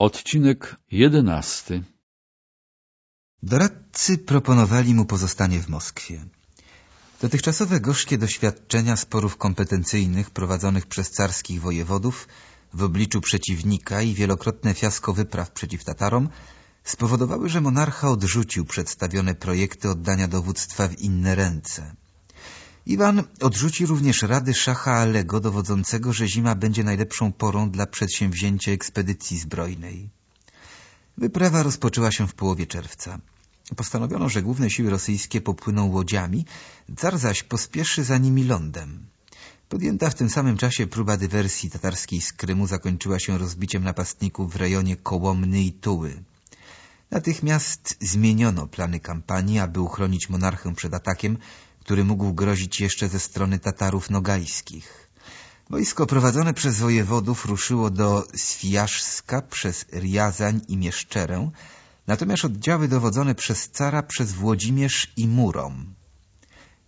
Odcinek jedenasty Doradcy proponowali mu pozostanie w Moskwie. Dotychczasowe gorzkie doświadczenia sporów kompetencyjnych prowadzonych przez carskich wojewodów w obliczu przeciwnika i wielokrotne fiasko wypraw przeciw Tatarom spowodowały, że monarcha odrzucił przedstawione projekty oddania dowództwa w inne ręce. Iwan odrzuci również rady szacha Alego dowodzącego, że zima będzie najlepszą porą dla przedsięwzięcia ekspedycji zbrojnej. Wyprawa rozpoczęła się w połowie czerwca. Postanowiono, że główne siły rosyjskie popłyną łodziami, car zaś pospieszy za nimi lądem. Podjęta w tym samym czasie próba dywersji tatarskiej z Krymu zakończyła się rozbiciem napastników w rejonie Kołomny i Tuły. Natychmiast zmieniono plany kampanii, aby uchronić monarchę przed atakiem, który mógł grozić jeszcze ze strony Tatarów nogajskich. Wojsko prowadzone przez wojewodów ruszyło do Swijaszska przez Riazań i Mieszczerę, natomiast oddziały dowodzone przez cara przez Włodzimierz i Murom.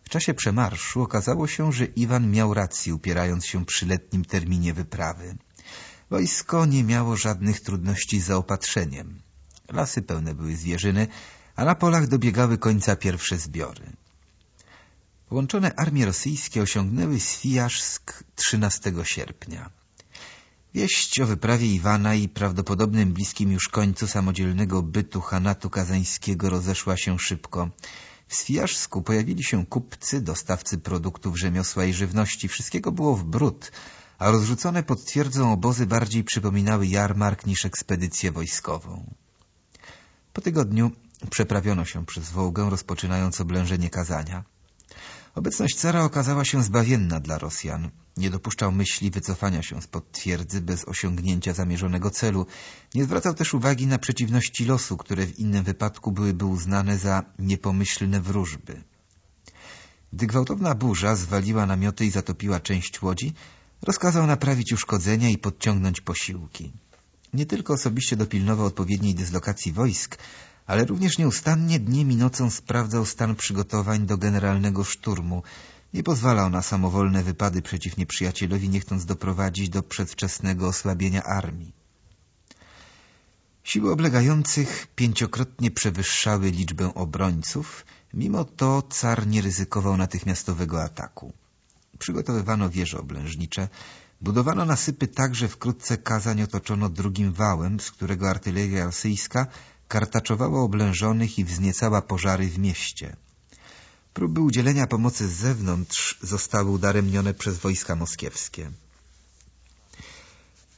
W czasie przemarszu okazało się, że Iwan miał rację, upierając się przy letnim terminie wyprawy. Wojsko nie miało żadnych trudności z zaopatrzeniem. Lasy pełne były zwierzyny, a na polach dobiegały końca pierwsze zbiory. Połączone armie rosyjskie osiągnęły Swijaszsk 13 sierpnia. Wieść o wyprawie Iwana i prawdopodobnym bliskim już końcu samodzielnego bytu Hanatu Kazańskiego rozeszła się szybko. W Swijaszsku pojawili się kupcy, dostawcy produktów rzemiosła i żywności. Wszystkiego było w brud, a rozrzucone pod twierdzą obozy bardziej przypominały jarmark niż ekspedycję wojskową. Po tygodniu przeprawiono się przez Wołgę, rozpoczynając oblężenie Kazania. Obecność cara okazała się zbawienna dla Rosjan. Nie dopuszczał myśli wycofania się spod twierdzy bez osiągnięcia zamierzonego celu. Nie zwracał też uwagi na przeciwności losu, które w innym wypadku byłyby uznane za niepomyślne wróżby. Gdy gwałtowna burza zwaliła namioty i zatopiła część łodzi, rozkazał naprawić uszkodzenia i podciągnąć posiłki. Nie tylko osobiście dopilnował odpowiedniej dyslokacji wojsk, ale również nieustannie dniem i nocą sprawdzał stan przygotowań do generalnego szturmu. Nie pozwalał na samowolne wypady przeciw nieprzyjacielowi, nie chcąc doprowadzić do przedwczesnego osłabienia armii. Siły oblegających pięciokrotnie przewyższały liczbę obrońców, mimo to car nie ryzykował natychmiastowego ataku. Przygotowywano wieże oblężnicze, budowano nasypy tak, że wkrótce Kazań otoczono drugim wałem, z którego artyleria rosyjska kartaczowała oblężonych i wzniecała pożary w mieście. Próby udzielenia pomocy z zewnątrz zostały udaremnione przez wojska moskiewskie.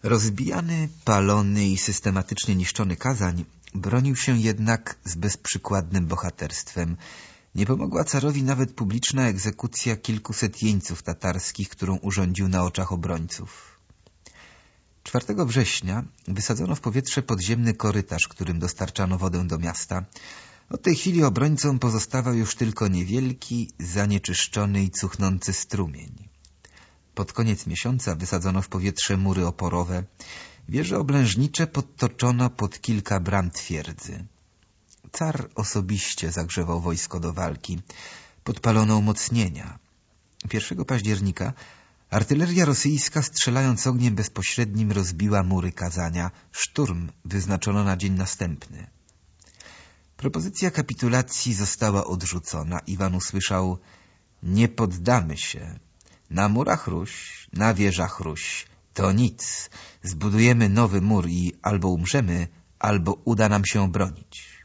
Rozbijany, palony i systematycznie niszczony Kazań bronił się jednak z bezprzykładnym bohaterstwem. Nie pomogła carowi nawet publiczna egzekucja kilkuset jeńców tatarskich, którą urządził na oczach obrońców. 4 września wysadzono w powietrze podziemny korytarz, którym dostarczano wodę do miasta. Od tej chwili obrońcom pozostawał już tylko niewielki, zanieczyszczony i cuchnący strumień. Pod koniec miesiąca wysadzono w powietrze mury oporowe. Wieże oblężnicze podtoczono pod kilka bram twierdzy. Car osobiście zagrzewał wojsko do walki. Podpalono umocnienia. 1 października Artyleria rosyjska strzelając ogniem bezpośrednim rozbiła mury Kazania. Szturm wyznaczono na dzień następny. Propozycja kapitulacji została odrzucona. Iwan usłyszał Nie poddamy się. Na murach Ruś, na wieżach Ruś. To nic. Zbudujemy nowy mur i albo umrzemy, albo uda nam się obronić.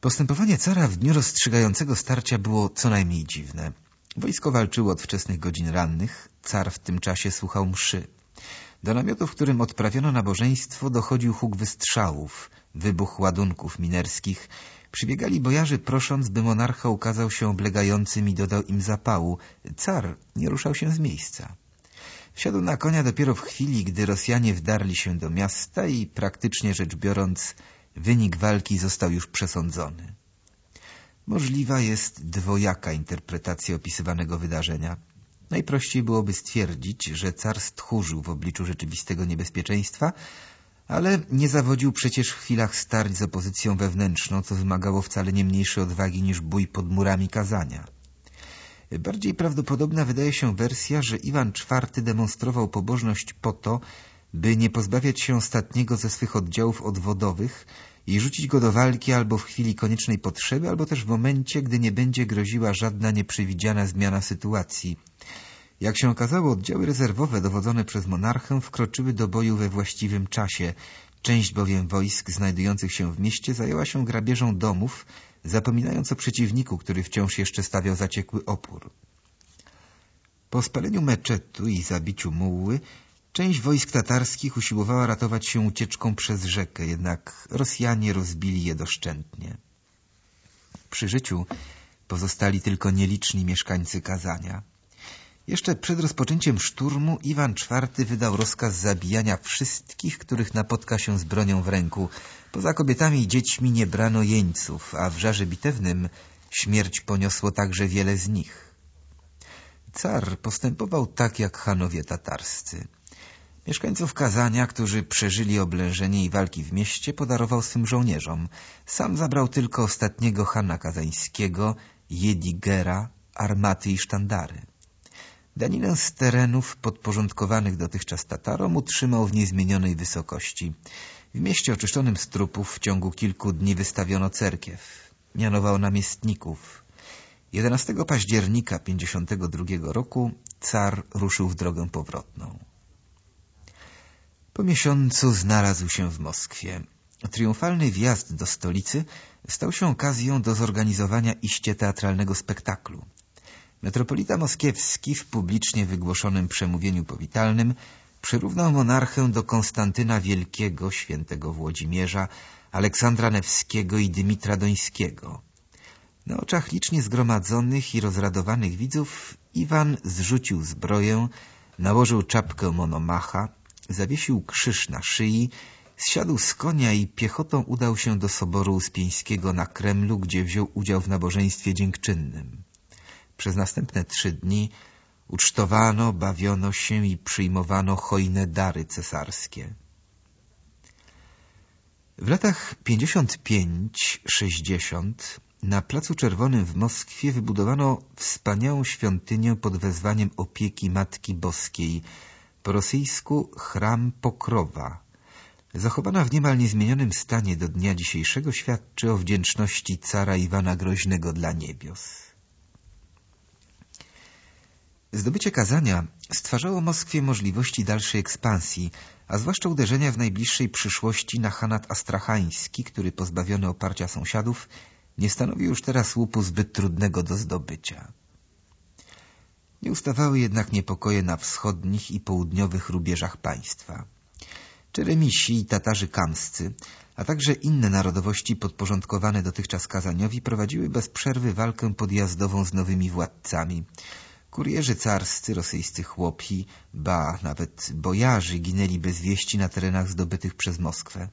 Postępowanie cara w dniu rozstrzygającego starcia było co najmniej dziwne. Wojsko walczyło od wczesnych godzin rannych, car w tym czasie słuchał mszy. Do namiotu, w którym odprawiono nabożeństwo, dochodził huk wystrzałów, wybuch ładunków minerskich. Przybiegali bojarzy, prosząc, by monarcha ukazał się oblegającym i dodał im zapału. Car nie ruszał się z miejsca. Wsiadł na konia dopiero w chwili, gdy Rosjanie wdarli się do miasta i, praktycznie rzecz biorąc, wynik walki został już przesądzony. Możliwa jest dwojaka interpretacja opisywanego wydarzenia. Najprościej byłoby stwierdzić, że car stchórzył w obliczu rzeczywistego niebezpieczeństwa, ale nie zawodził przecież w chwilach starć z opozycją wewnętrzną, co wymagało wcale nie mniejszej odwagi niż bój pod murami Kazania. Bardziej prawdopodobna wydaje się wersja, że Iwan IV demonstrował pobożność po to, by nie pozbawiać się ostatniego ze swych oddziałów odwodowych i rzucić go do walki albo w chwili koniecznej potrzeby, albo też w momencie, gdy nie będzie groziła żadna nieprzewidziana zmiana sytuacji. Jak się okazało, oddziały rezerwowe dowodzone przez monarchę wkroczyły do boju we właściwym czasie. Część bowiem wojsk znajdujących się w mieście zajęła się grabieżą domów, zapominając o przeciwniku, który wciąż jeszcze stawiał zaciekły opór. Po spaleniu meczetu i zabiciu mułły, część wojsk tatarskich usiłowała ratować się ucieczką przez rzekę, jednak Rosjanie rozbili je doszczętnie. Przy życiu pozostali tylko nieliczni mieszkańcy Kazania. Jeszcze przed rozpoczęciem szturmu Iwan IV wydał rozkaz zabijania wszystkich, których napotka się z bronią w ręku. Poza kobietami i dziećmi nie brano jeńców, a w żarze bitewnym śmierć poniosło także wiele z nich. Car postępował tak jak hanowie tatarscy. Mieszkańców Kazania, którzy przeżyli oblężenie i walki w mieście, podarował swym żołnierzom. Sam zabrał tylko ostatniego hana kazańskiego, Jedigera, armaty i sztandary. Daninę z terenów podporządkowanych dotychczas Tatarom utrzymał w niezmienionej wysokości. W mieście oczyszczonym z trupów w ciągu kilku dni wystawiono cerkiew. Mianował namiestników. 11 października 52 roku car ruszył w drogę powrotną. Po miesiącu znalazł się w Moskwie. Triumfalny wjazd do stolicy stał się okazją do zorganizowania iście teatralnego spektaklu. Metropolita Moskiewski w publicznie wygłoszonym przemówieniu powitalnym przyrównał monarchę do Konstantyna Wielkiego, świętego Włodzimierza, Aleksandra Newskiego i Dymitra Dońskiego. Na oczach licznie zgromadzonych i rozradowanych widzów Iwan zrzucił zbroję, nałożył czapkę monomacha, zawiesił krzyż na szyi, zsiadł z konia i piechotą udał się do Soboru Uspieńskiego na Kremlu, gdzie wziął udział w nabożeństwie dziękczynnym. Przez następne trzy dni ucztowano, bawiono się i przyjmowano hojne dary cesarskie. W latach 55-60 na Placu Czerwonym w Moskwie wybudowano wspaniałą świątynię pod wezwaniem opieki Matki Boskiej, po rosyjsku Chram Pokrowa. Zachowana w niemal niezmienionym stanie do dnia dzisiejszego świadczy o wdzięczności cara Iwana Groźnego dla niebios. Zdobycie Kazania stwarzało Moskwie możliwości dalszej ekspansji, a zwłaszcza uderzenia w najbliższej przyszłości na Hanat Astrachański, który pozbawiony oparcia sąsiadów nie stanowi już teraz łupu zbyt trudnego do zdobycia. Nie ustawały jednak niepokoje na wschodnich i południowych rubieżach państwa. Czeremisi i Tatarzy Kamscy, a także inne narodowości podporządkowane dotychczas Kazaniowi prowadziły bez przerwy walkę podjazdową z nowymi władcami – Kurierzy carscy, rosyjscy chłopi, ba, nawet bojarzy ginęli bez wieści na terenach zdobytych przez Moskwę.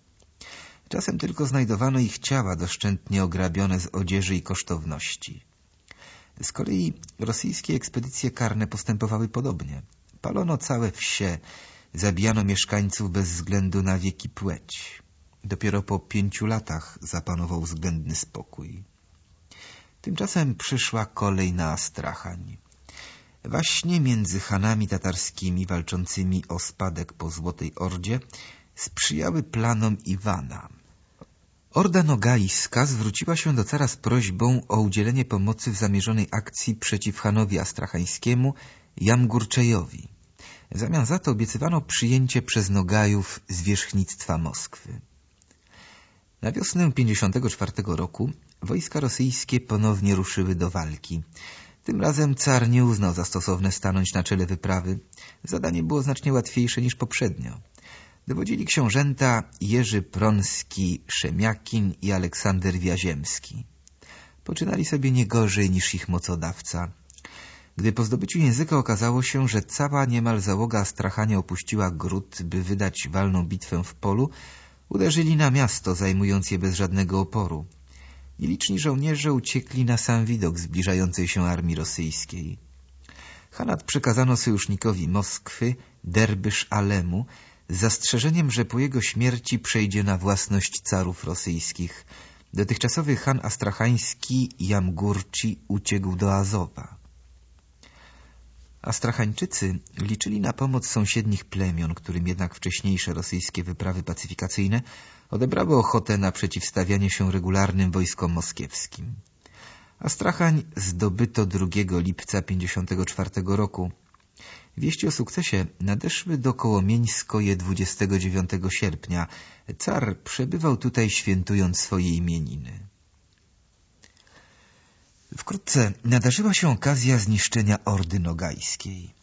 Czasem tylko znajdowano ich ciała doszczętnie ograbione z odzieży i kosztowności. Z kolei rosyjskie ekspedycje karne postępowały podobnie. Palono całe wsie, zabijano mieszkańców bez względu na wieki płeć. Dopiero po pięciu latach zapanował względny spokój. Tymczasem przyszła kolej na Astrachań. Właśnie między Hanami tatarskimi walczącymi o spadek po Złotej Ordzie sprzyjały planom Iwana. Orda Nogajska zwróciła się do cara z prośbą o udzielenie pomocy w zamierzonej akcji przeciw Hanowi Astrachańskiemu Jamgurczejowi. W zamian za to obiecywano przyjęcie przez Nogajów zwierzchnictwa Moskwy. Na wiosnę 54 roku wojska rosyjskie ponownie ruszyły do walki. Tym razem car nie uznał za stosowne stanąć na czele wyprawy. Zadanie było znacznie łatwiejsze niż poprzednio. Dowodzili książęta Jerzy Pronski Szemiakin i Aleksander Wiaziemski. Poczynali sobie nie gorzej niż ich mocodawca. Gdy po zdobyciu języka okazało się, że cała niemal załoga Astrachania opuściła gród, by wydać walną bitwę w polu, uderzyli na miasto, zajmując je bez żadnego oporu i liczni żołnierze uciekli na sam widok zbliżającej się armii rosyjskiej. Hanat przekazano sojusznikowi Moskwy, Derbysz Alemu, zastrzeżeniem, że po jego śmierci przejdzie na własność carów rosyjskich. Dotychczasowy han astrachański Jamgurci uciekł do Azowa. Astrachańczycy liczyli na pomoc sąsiednich plemion, którym jednak wcześniejsze rosyjskie wyprawy pacyfikacyjne odebrały ochotę na przeciwstawianie się regularnym wojskom moskiewskim. Astrachań zdobyto 2 lipca 54 roku. Wieści o sukcesie nadeszły do Kołomieńskoje 29 sierpnia. Car przebywał tutaj świętując swoje imieniny. Wkrótce nadarzyła się okazja zniszczenia Ordy Nogajskiej.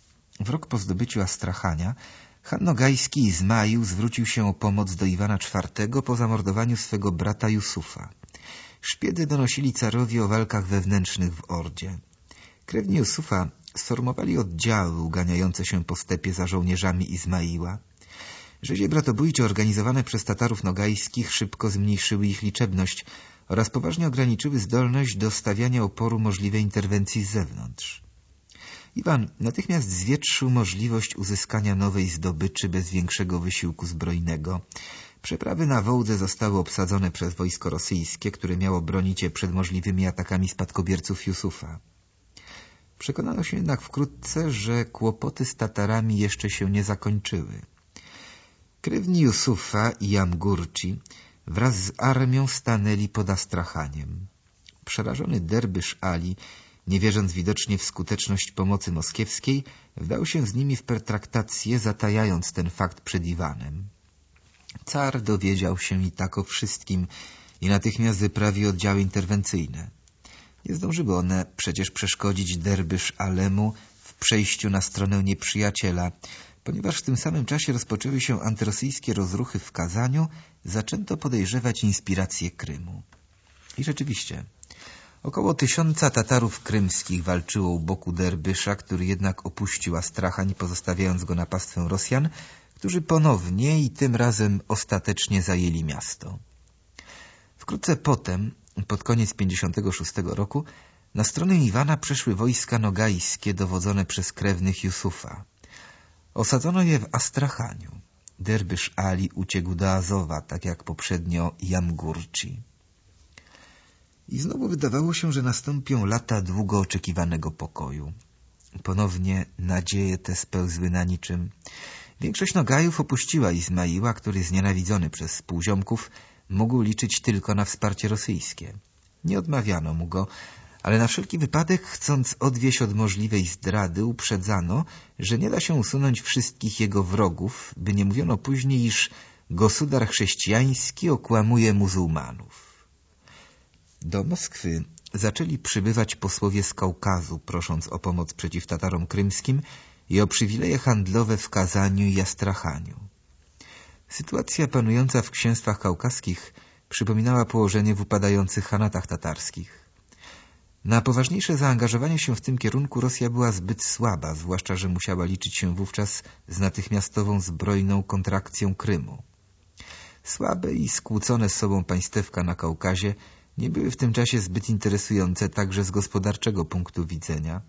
W rok po zdobyciu Astrachania Han Nogajski Izmaił zwrócił się o pomoc do Iwana IV po zamordowaniu swego brata Jusufa. Szpiedy donosili carowi o walkach wewnętrznych w Ordzie. Krewni Jusufa sformowali oddziały uganiające się po stepie za żołnierzami Izmaiła. Rzezie bratobójcze organizowane przez Tatarów nogajskich szybko zmniejszyły ich liczebność oraz poważnie ograniczyły zdolność do stawiania oporu możliwej interwencji z zewnątrz. Iwan natychmiast zwietrzył możliwość uzyskania nowej zdobyczy bez większego wysiłku zbrojnego. Przeprawy na Wołdze zostały obsadzone przez wojsko rosyjskie, które miało bronić je przed możliwymi atakami spadkobierców Jusufa. Przekonano się jednak wkrótce, że kłopoty z Tatarami jeszcze się nie zakończyły. Krewni Jusufa i Jamgurci wraz z armią stanęli pod Astrachaniem. Przerażony derbysz Ali, nie wierząc widocznie w skuteczność pomocy moskiewskiej, wdał się z nimi w pertraktację, zatajając ten fakt przed Iwanem. Car dowiedział się i tak o wszystkim i natychmiast wyprawił oddziały interwencyjne. Nie zdążyły one przecież przeszkodzić derbysz Alemu w przejściu na stronę nieprzyjaciela, ponieważ w tym samym czasie rozpoczęły się antyrosyjskie rozruchy w Kazaniu, zaczęto podejrzewać inspirację Krymu. I rzeczywiście, około tysiąca Tatarów krymskich walczyło u boku Derbysza, który jednak opuścił Astrachań, pozostawiając go na pastwę Rosjan, którzy ponownie i tym razem ostatecznie zajęli miasto. Wkrótce potem, pod koniec 56 roku, na stronę Iwana przeszły wojska nogajskie dowodzone przez krewnych Jusufa. Osadzono je w Astrachaniu. Derbysz Ali uciekł do Azowa, tak jak poprzednio Jamgurci. I znowu wydawało się, że nastąpią lata długo oczekiwanego pokoju. Ponownie nadzieje te spełzły na niczym. Większość Nogajów opuściła Izmaiła, który znienawidzony przez spółziomków mógł liczyć tylko na wsparcie rosyjskie. Nie odmawiano mu go, ale na wszelki wypadek, chcąc odwieść od możliwej zdrady, uprzedzano, że nie da się usunąć wszystkich jego wrogów, by nie mówiono później, iż gosudar chrześcijański okłamuje muzułmanów. Do Moskwy zaczęli przybywać posłowie z Kaukazu, prosząc o pomoc przeciw Tatarom krymskim i o przywileje handlowe w Kazaniu i Astrachaniu. Sytuacja panująca w księstwach kaukaskich przypominała położenie w upadających hanatach tatarskich. Na poważniejsze zaangażowanie się w tym kierunku Rosja była zbyt słaba, zwłaszcza, że musiała liczyć się wówczas z natychmiastową zbrojną kontrakcją Krymu. Słabe i skłócone z sobą państewka na Kaukazie nie były w tym czasie zbyt interesujące także z gospodarczego punktu widzenia.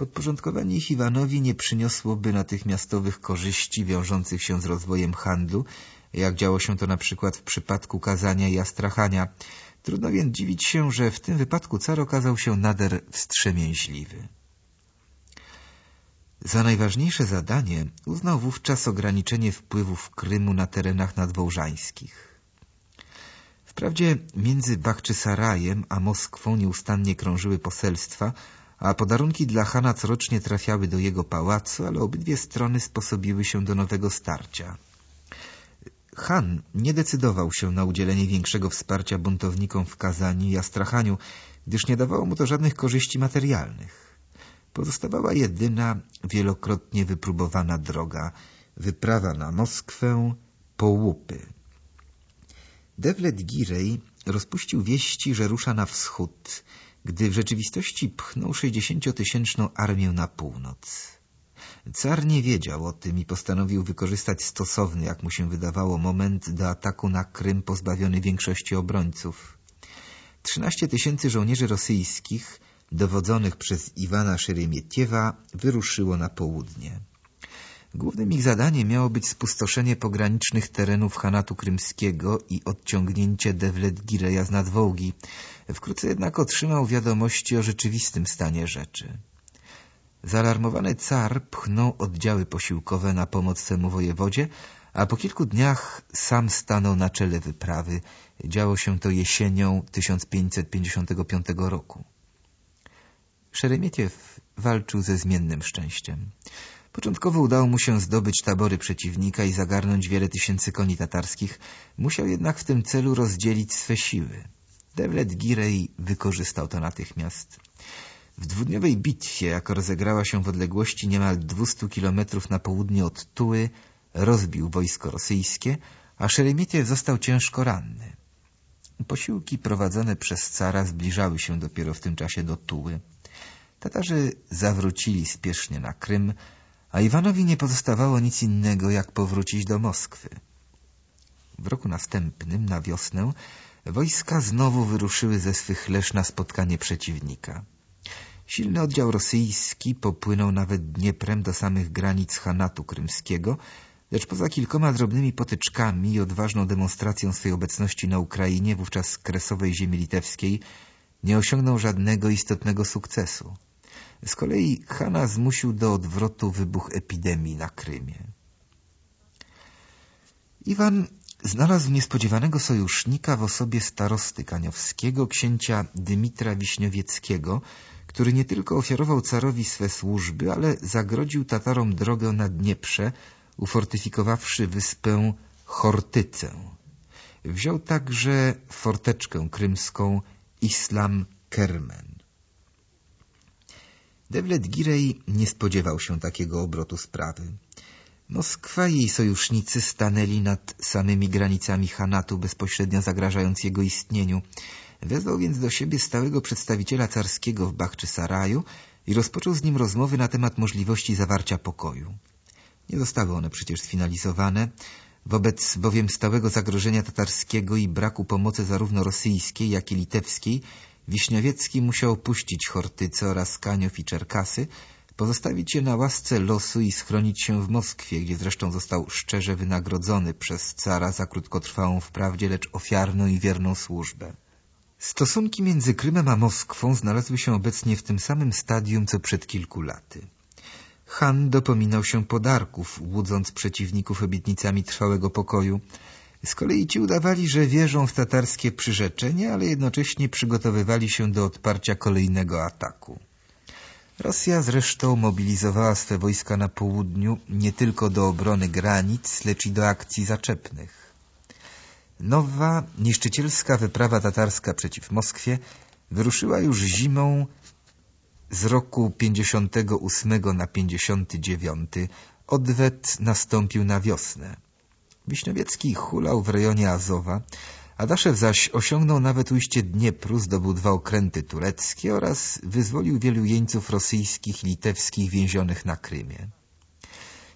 Podporządkowanie ich Iwanowi nie przyniosłoby natychmiastowych korzyści wiążących się z rozwojem handlu, jak działo się to na przykład w przypadku Kazania i Astrachania, Trudno więc dziwić się, że w tym wypadku car okazał się nader wstrzemięźliwy. Za najważniejsze zadanie uznał wówczas ograniczenie wpływów Krymu na terenach nadwołżańskich. Wprawdzie między Bachczysarajem a Moskwą nieustannie krążyły poselstwa, a podarunki dla Hana corocznie trafiały do jego pałacu, ale obydwie strony sposobiły się do nowego starcia. Han nie decydował się na udzielenie większego wsparcia buntownikom w Kazani i Astrachaniu, gdyż nie dawało mu to żadnych korzyści materialnych. Pozostawała jedyna, wielokrotnie wypróbowana droga, wyprawa na Moskwę po łupy. Devlet Girej rozpuścił wieści, że rusza na wschód, gdy w rzeczywistości pchnął sześćdziesięciotysięczną armię na północ. Car nie wiedział o tym i postanowił wykorzystać stosowny, jak mu się wydawało, moment do ataku na Krym pozbawiony większości obrońców. Trzynaście tysięcy żołnierzy rosyjskich, dowodzonych przez Iwana Szeremietiewa, wyruszyło na południe. Głównym ich zadaniem miało być spustoszenie pogranicznych terenów Hanatu Krymskiego i odciągnięcie Devlet Gireja z nadwołgi. Wkrótce jednak otrzymał wiadomości o rzeczywistym stanie rzeczy. Zaalarmowany car pchnął oddziały posiłkowe na pomoc swemu wojewodzie, a po kilku dniach sam stanął na czele wyprawy. Działo się to jesienią 1555 roku. Szeremietiew walczył ze zmiennym szczęściem. Początkowo udało mu się zdobyć tabory przeciwnika i zagarnąć wiele tysięcy koni tatarskich, musiał jednak w tym celu rozdzielić swe siły. Devlet Girej wykorzystał to natychmiast. W dwudniowej bitwie, jaka rozegrała się w odległości niemal 200 kilometrów na południe od Tuły, rozbił wojsko rosyjskie, a Szeremitiew został ciężko ranny. Posiłki prowadzone przez cara zbliżały się dopiero w tym czasie do Tuły. Tatarzy zawrócili spiesznie na Krym, a Iwanowi nie pozostawało nic innego, jak powrócić do Moskwy. W roku następnym, na wiosnę, wojska znowu wyruszyły ze swych leż na spotkanie przeciwnika. Silny oddział rosyjski popłynął nawet Dnieprem do samych granic Hanatu Krymskiego, lecz poza kilkoma drobnymi potyczkami i odważną demonstracją swej obecności na Ukrainie, wówczas kresowej ziemi litewskiej, nie osiągnął żadnego istotnego sukcesu. Z kolei Hana zmusił do odwrotu wybuch epidemii na Krymie. Iwan znalazł niespodziewanego sojusznika w osobie starosty kaniowskiego, księcia Dymitra Wiśniowieckiego, który nie tylko ofiarował carowi swe służby, ale zagrodził Tatarom drogę na Dnieprze, ufortyfikowawszy wyspę Chortycę. Wziął także forteczkę krymską Islam Kermen. Devlet Girej nie spodziewał się takiego obrotu sprawy. Moskwa i jej sojusznicy stanęli nad samymi granicami Hanatu, bezpośrednio zagrażając jego istnieniu. Wezwał więc do siebie stałego przedstawiciela carskiego w Bachczysaraju i rozpoczął z nim rozmowy na temat możliwości zawarcia pokoju. Nie zostały one przecież sfinalizowane, wobec bowiem stałego zagrożenia tatarskiego i braku pomocy zarówno rosyjskiej, jak i litewskiej, Wiśniowiecki musiał opuścić Chortyce oraz Kaniów i Czerkasy, pozostawić je na łasce losu i schronić się w Moskwie, gdzie zresztą został szczerze wynagrodzony przez cara za krótkotrwałą wprawdzie, lecz ofiarną i wierną służbę. Stosunki między Krymem a Moskwą znalazły się obecnie w tym samym stadium, co przed kilku laty. Han dopominał się podarków, łudząc przeciwników obietnicami trwałego pokoju. Z kolei ci udawali, że wierzą w tatarskie przyrzeczenie, ale jednocześnie przygotowywali się do odparcia kolejnego ataku. Rosja zresztą mobilizowała swe wojska na południu nie tylko do obrony granic, lecz i do akcji zaczepnych. Nowa, niszczycielska wyprawa tatarska przeciw Moskwie wyruszyła już zimą z roku 58 na 59. Odwet nastąpił na wiosnę. Wiśniowiecki hulał w rejonie Azowa, Adaszew zaś osiągnął nawet ujście Dniepru, zdobył dwa okręty tureckie oraz wyzwolił wielu jeńców rosyjskich i litewskich więzionych na Krymie.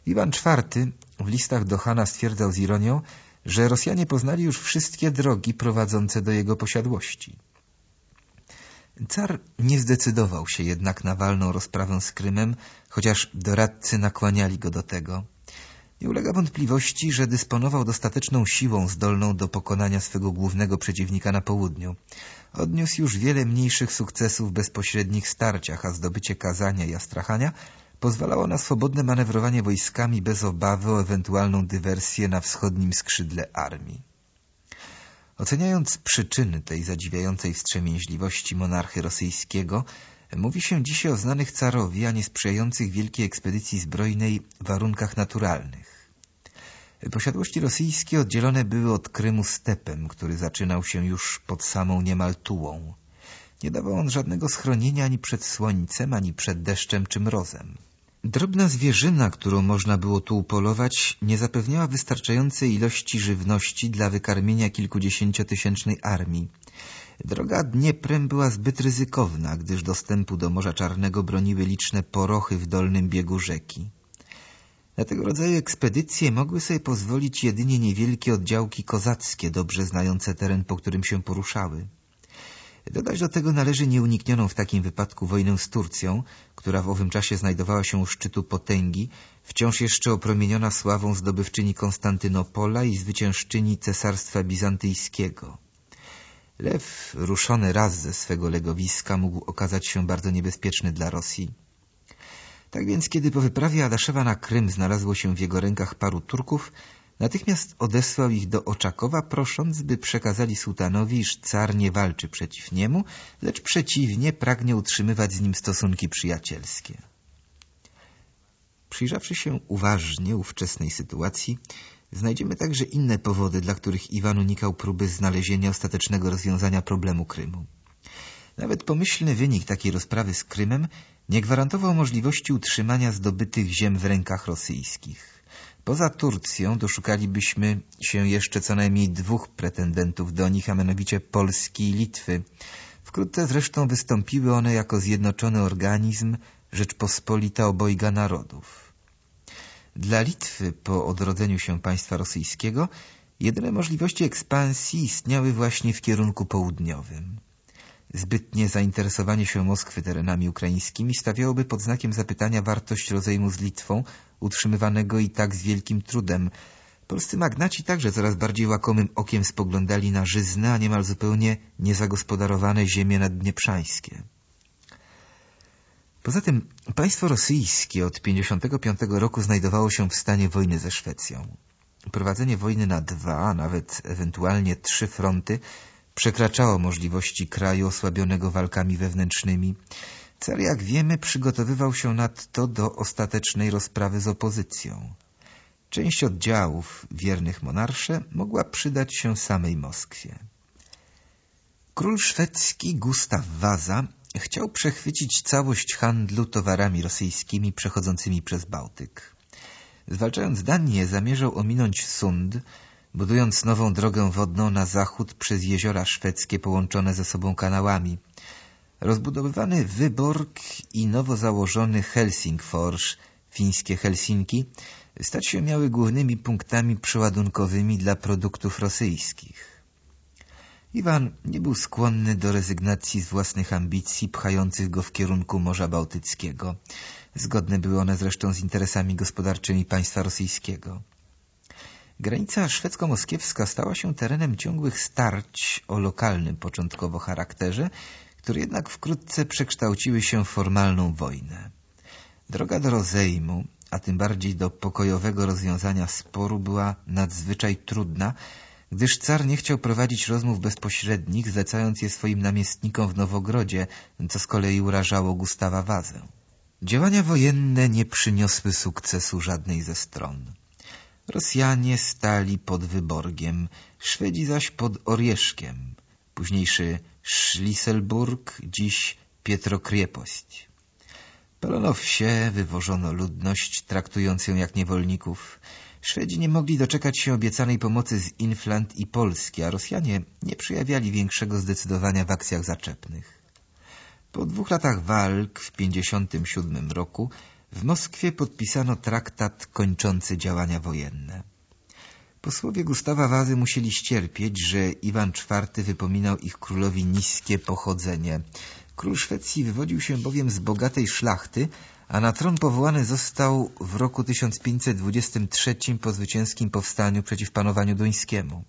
Iwan IV w listach do Hana stwierdzał z ironią, że Rosjanie poznali już wszystkie drogi prowadzące do jego posiadłości. Car nie zdecydował się jednak na walną rozprawę z Krymem, chociaż doradcy nakłaniali go do tego. Nie ulega wątpliwości, że dysponował dostateczną siłą zdolną do pokonania swego głównego przeciwnika na południu. Odniósł już wiele mniejszych sukcesów w bezpośrednich starciach, a zdobycie Kazania i Astrachania pozwalało na swobodne manewrowanie wojskami bez obawy o ewentualną dywersję na wschodnim skrzydle armii. Oceniając przyczyny tej zadziwiającej wstrzemięźliwości monarchy rosyjskiego, mówi się dzisiaj o znanych carowi, a nie sprzyjających wielkiej ekspedycji zbrojnej warunkach naturalnych. Posiadłości rosyjskie oddzielone były od Krymu stepem, który zaczynał się już pod samą niemal Tułą. Nie dawał on żadnego schronienia ani przed słońcem, ani przed deszczem czy mrozem. Drobna zwierzyna, którą można było tu upolować, nie zapewniała wystarczającej ilości żywności dla wykarmienia kilkudziesięciotysięcznej armii. Droga Dnieprem była zbyt ryzykowna, gdyż dostępu do Morza Czarnego broniły liczne porochy w dolnym biegu rzeki. Na tego rodzaju ekspedycje mogły sobie pozwolić jedynie niewielkie oddziałki kozackie, dobrze znające teren, po którym się poruszały. Dodać do tego należy nieuniknioną w takim wypadku wojnę z Turcją, która w owym czasie znajdowała się u szczytu potęgi, wciąż jeszcze opromieniona sławą zdobywczyni Konstantynopola i zwyciężczyni Cesarstwa Bizantyjskiego. Lew, ruszony raz ze swego legowiska, mógł okazać się bardzo niebezpieczny dla Rosji. Tak więc, kiedy po wyprawie Adaszewa na Krym znalazło się w jego rękach paru Turków, natychmiast odesłał ich do Oczakowa, prosząc, by przekazali sułtanowi, iż car nie walczy przeciw niemu, lecz przeciwnie pragnie utrzymywać z nim stosunki przyjacielskie. Przyjrzawszy się uważnie ówczesnej sytuacji, znajdziemy także inne powody, dla których Iwan unikał próby znalezienia ostatecznego rozwiązania problemu Krymu. Nawet pomyślny wynik takiej rozprawy z Krymem nie gwarantował możliwości utrzymania zdobytych ziem w rękach rosyjskich. Poza Turcją doszukalibyśmy się jeszcze co najmniej dwóch pretendentów do nich, a mianowicie Polski i Litwy. Wkrótce zresztą wystąpiły one jako zjednoczony organizm Rzeczpospolita obojga narodów. Dla Litwy po odrodzeniu się państwa rosyjskiego jedyne możliwości ekspansji istniały właśnie w kierunku południowym. Zbytnie zainteresowanie się Moskwy terenami ukraińskimi stawiałoby pod znakiem zapytania wartość rozejmu z Litwą, utrzymywanego i tak z wielkim trudem. Polscy magnaci także coraz bardziej łakomym okiem spoglądali na żyzne, a niemal zupełnie niezagospodarowane ziemie naddnieprzańskie. Poza tym państwo rosyjskie od 1955 roku znajdowało się w stanie wojny ze Szwecją. Prowadzenie wojny na dwa, a nawet ewentualnie trzy fronty przekraczało możliwości kraju osłabionego walkami wewnętrznymi. Car, jak wiemy, przygotowywał się nadto do ostatecznej rozprawy z opozycją. Część oddziałów wiernych monarsze mogła przydać się samej Moskwie. Król szwedzki Gustaw Waza chciał przechwycić całość handlu towarami rosyjskimi przechodzącymi przez Bałtyk. Zwalczając Danię, zamierzał ominąć Sund, budując nową drogę wodną na zachód przez jeziora szwedzkie połączone ze sobą kanałami. Rozbudowywany Wyborg i nowo założony Helsingfors, fińskie Helsinki, stać się miały głównymi punktami przeładunkowymi dla produktów rosyjskich. Iwan nie był skłonny do rezygnacji z własnych ambicji pchających go w kierunku Morza Bałtyckiego. Zgodne były one zresztą z interesami gospodarczymi państwa rosyjskiego. Granica szwedzko-moskiewska stała się terenem ciągłych starć o lokalnym początkowo charakterze, które jednak wkrótce przekształciły się w formalną wojnę. Droga do rozejmu, a tym bardziej do pokojowego rozwiązania sporu była nadzwyczaj trudna, gdyż car nie chciał prowadzić rozmów bezpośrednich, zlecając je swoim namiestnikom w Nowogrodzie, co z kolei urażało Gustawa Wazę. Działania wojenne nie przyniosły sukcesu żadnej ze stron. Rosjanie stali pod Wyborgiem, Szwedzi zaś pod Orieszkiem, późniejszy Schlisselburg, dziś Pietrokrepość. Palono wsie, wywożono ludność, traktując ją jak niewolników. Szwedzi nie mogli doczekać się obiecanej pomocy z Inflant i Polski, a Rosjanie nie przejawiali większego zdecydowania w akcjach zaczepnych. Po dwóch latach walk w 1957 roku w Moskwie podpisano traktat kończący działania wojenne. Posłowie Gustawa Wazy musieli ścierpieć, że Iwan IV wypominał ich królowi niskie pochodzenie. Król Szwecji wywodził się bowiem z bogatej szlachty, a na tron powołany został w roku 1523 po zwycięskim powstaniu przeciw panowaniu duńskiemu.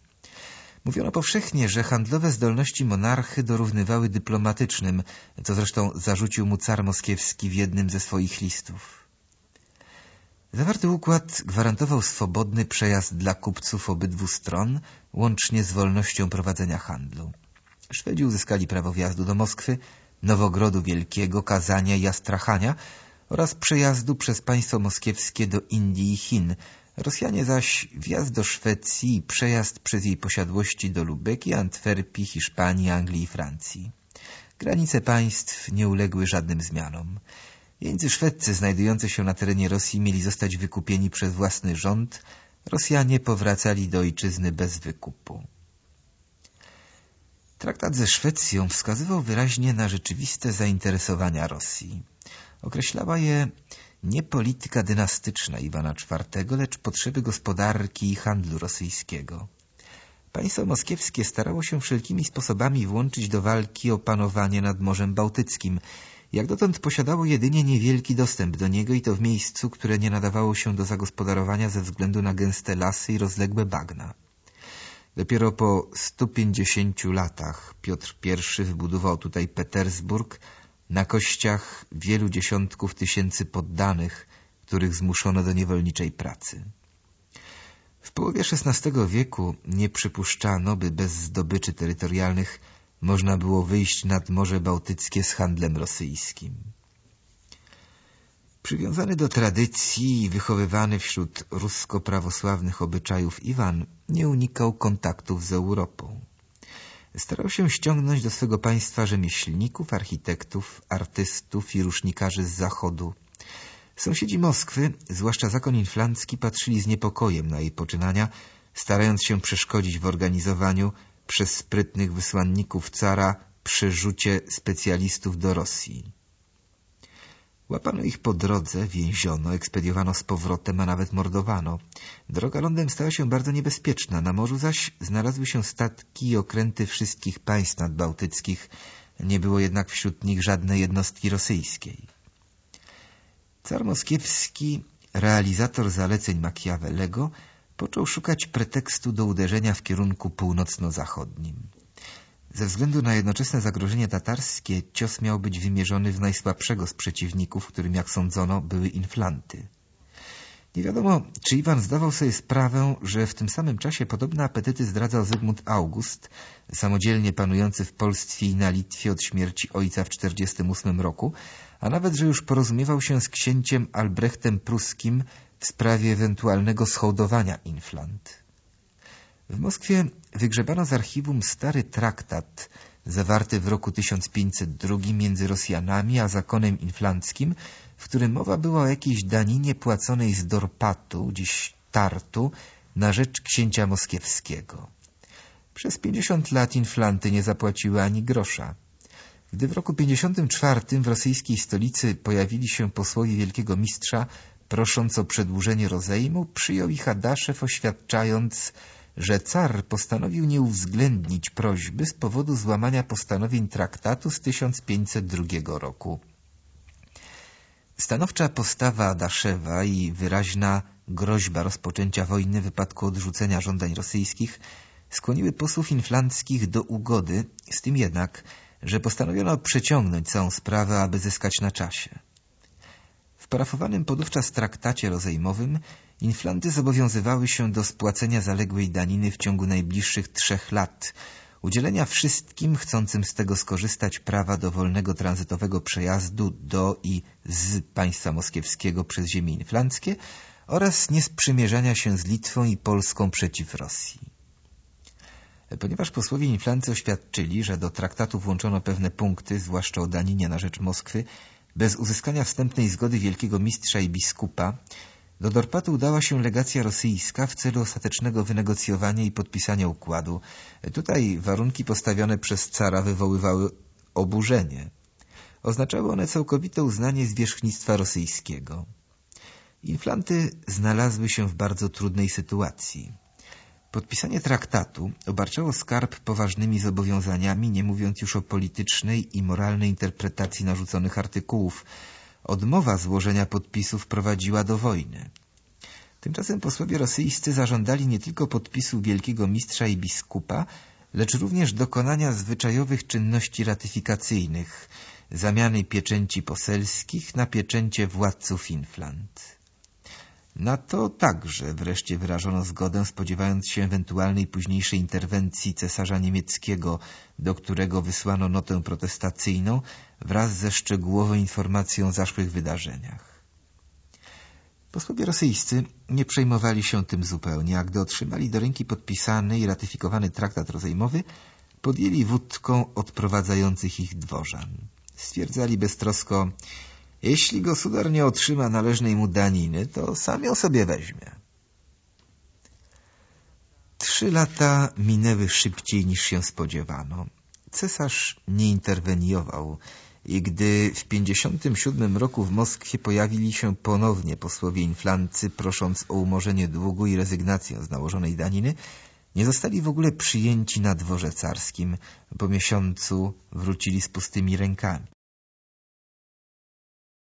Mówiono powszechnie, że handlowe zdolności monarchy dorównywały dyplomatycznym, co zresztą zarzucił mu car moskiewski w jednym ze swoich listów. Zawarty układ gwarantował swobodny przejazd dla kupców obydwu stron, łącznie z wolnością prowadzenia handlu. Szwedzi uzyskali prawo wjazdu do Moskwy, Nowogrodu Wielkiego, Kazania i Astrachania oraz przejazdu przez państwo moskiewskie do Indii i Chin, Rosjanie zaś wjazd do Szwecji i przejazd przez jej posiadłości do Lubeki, Antwerpii, Hiszpanii, Anglii i Francji. Granice państw nie uległy żadnym zmianom. Jeńcy szwedzcy znajdujący się na terenie Rosji mieli zostać wykupieni przez własny rząd, Rosjanie powracali do ojczyzny bez wykupu. Traktat ze Szwecją wskazywał wyraźnie na rzeczywiste zainteresowania Rosji. Określała je nie polityka dynastyczna Iwana IV, lecz potrzeby gospodarki i handlu rosyjskiego. Państwo moskiewskie starało się wszelkimi sposobami włączyć do walki o panowanie nad Morzem Bałtyckim. Jak dotąd posiadało jedynie niewielki dostęp do niego i to w miejscu, które nie nadawało się do zagospodarowania ze względu na gęste lasy i rozległe bagna. Dopiero po 150 latach Piotr I wybudował tutaj Petersburg, na kościach wielu dziesiątków tysięcy poddanych, których zmuszono do niewolniczej pracy. W połowie XVI wieku nie przypuszczano, by bez zdobyczy terytorialnych można było wyjść nad Morze Bałtyckie z handlem rosyjskim. Przywiązany do tradycji i wychowywany wśród rusko-prawosławnych obyczajów Iwan nie unikał kontaktów z Europą. Starał się ściągnąć do swego państwa rzemieślników, architektów, artystów i rusznikarzy z zachodu. Sąsiedzi Moskwy, zwłaszcza zakon inflancki, patrzyli z niepokojem na jej poczynania, starając się przeszkodzić w organizowaniu przez sprytnych wysłanników cara przerzucie specjalistów do Rosji. Łapano ich po drodze, więziono, ekspediowano z powrotem, a nawet mordowano. Droga lądem stała się bardzo niebezpieczna, na morzu zaś znalazły się statki i okręty wszystkich państw nadbałtyckich, nie było jednak wśród nich żadnej jednostki rosyjskiej. Car moskiewski, realizator zaleceń Machiavellego, począł szukać pretekstu do uderzenia w kierunku północno-zachodnim. Ze względu na jednoczesne zagrożenie tatarskie cios miał być wymierzony w najsłabszego z przeciwników, którym, jak sądzono, były inflanty. Nie wiadomo, czy Iwan zdawał sobie sprawę, że w tym samym czasie podobne apetyty zdradzał Zygmunt August, samodzielnie panujący w Polsce i na Litwie od śmierci ojca w 1948 roku, a nawet, że już porozumiewał się z księciem Albrechtem Pruskim w sprawie ewentualnego schołdowania inflant. W Moskwie wygrzebano z archiwum stary traktat zawarty w roku 1502 między Rosjanami a zakonem inflanckim, w którym mowa była o jakiejś daninie płaconej z Dorpatu, dziś Tartu, na rzecz księcia moskiewskiego. Przez pięćdziesiąt lat inflanty nie zapłaciły ani grosza. Gdy w roku 54 w rosyjskiej stolicy pojawili się posłowie wielkiego mistrza, prosząc o przedłużenie rozejmu, przyjął ich Adaszew, oświadczając, że car postanowił nie uwzględnić prośby z powodu złamania postanowień traktatu z 1502 roku. Stanowcza postawa Adaszewa i wyraźna groźba rozpoczęcia wojny w wypadku odrzucenia żądań rosyjskich skłoniły posłów inflanckich do ugody, z tym jednak, że postanowiono przeciągnąć całą sprawę, aby zyskać na czasie. W parafowanym podówczas traktacie rozejmowym inflanty zobowiązywały się do spłacenia zaległej daniny w ciągu najbliższych trzech lat, udzielenia wszystkim chcącym z tego skorzystać prawa do wolnego tranzytowego przejazdu do i z państwa moskiewskiego przez ziemie inflanckie oraz niesprzymierzania się z Litwą i Polską przeciw Rosji. Ponieważ posłowie inflancy oświadczyli, że do traktatu włączono pewne punkty, zwłaszcza o daninie na rzecz Moskwy, bez uzyskania wstępnej zgody wielkiego mistrza i biskupa, do Dorpatu udała się legacja rosyjska w celu ostatecznego wynegocjowania i podpisania układu. Tutaj warunki postawione przez cara wywoływały oburzenie. Oznaczały one całkowite uznanie zwierzchnictwa rosyjskiego. Inflanty znalazły się w bardzo trudnej sytuacji. Podpisanie traktatu obarczało skarb poważnymi zobowiązaniami, nie mówiąc już o politycznej i moralnej interpretacji narzuconych artykułów. Odmowa złożenia podpisów prowadziła do wojny. Tymczasem posłowie rosyjscy zażądali nie tylko podpisu wielkiego mistrza i biskupa, lecz również dokonania zwyczajowych czynności ratyfikacyjnych, zamiany pieczęci poselskich na pieczęcie władców Inflant. Na to także wreszcie wyrażono zgodę, spodziewając się ewentualnej późniejszej interwencji cesarza niemieckiego, do którego wysłano notę protestacyjną wraz ze szczegółową informacją o zaszłych wydarzeniach. Posłowie rosyjscy nie przejmowali się tym zupełnie, a gdy otrzymali do ręki podpisany i ratyfikowany traktat rozejmowy, podjęli wódką odprowadzających ich dworzan. Stwierdzali beztrosko, jeśli gosudar nie otrzyma należnej mu daniny, to sam ją sobie weźmie. Trzy lata minęły szybciej niż się spodziewano. Cesarz nie interweniował i gdy w 57 roku w Moskwie pojawili się ponownie posłowie inflancy prosząc o umorzenie długu i rezygnację z nałożonej daniny, nie zostali w ogóle przyjęci na dworze carskim. Po miesiącu wrócili z pustymi rękami.